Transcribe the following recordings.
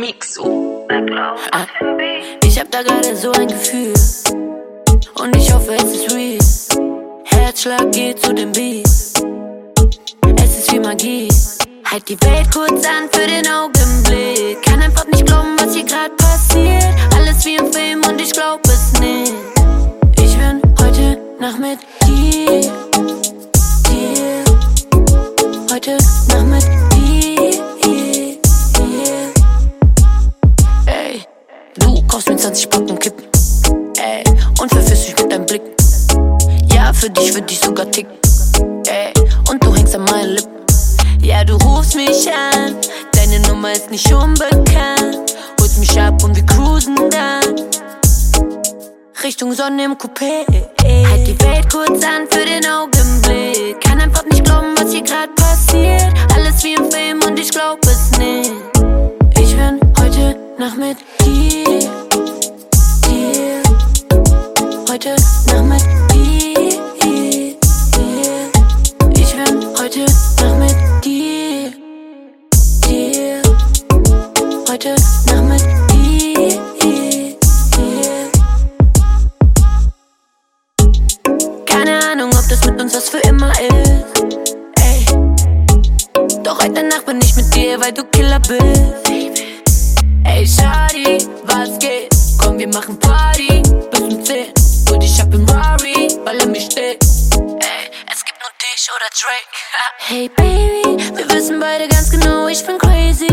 Mixo. Ah, ich hab da gerade so ein Gefühl. Und ich hoffe, es ist real. Herzschlag geht zu dem Beat. Es ist wie Magie. Halt die Welt kurz an für den Augenblick. Kann einfach nicht glauben, was hier gerade passiert. Alles wie im Film und ich glaub es nicht. Ich bin heute Nacht mit dir. dir. Heute Nacht mit dir. Kaufst mir 20 Packen Kippen. Ey, und verführst mich mit deinem Blick. Ja, für dich würde ich sogar ticken. Ey, und du hängst an meinen Lippen. Ja, du rufst mich an, deine Nummer ist nicht unbekannt. Holst mich ab und wir cruisen dann. Richtung Sonne im Coupé. Halt die Welt kurz an für den Heute Nacht mit dir. Keine Ahnung, ob das mit uns was für immer ist. Ey. Doch heute Nacht bin ich mit dir, weil du Killer bist. Dich oder Drake. hey, Baby, wir wissen beide ganz genau, ich bin crazy.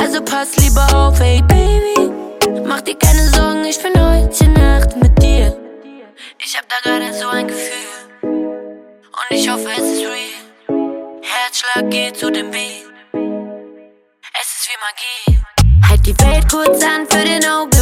Also pass lieber auf, hey, Baby. Mach dir keine Sorgen, ich bin heute Nacht mit dir. Ich hab da gerade so ein Gefühl. Und ich hoffe, es ist real. Herzschlag geht zu dem Beat. Es ist wie Magie. Halt die Welt kurz an für den Augenblick.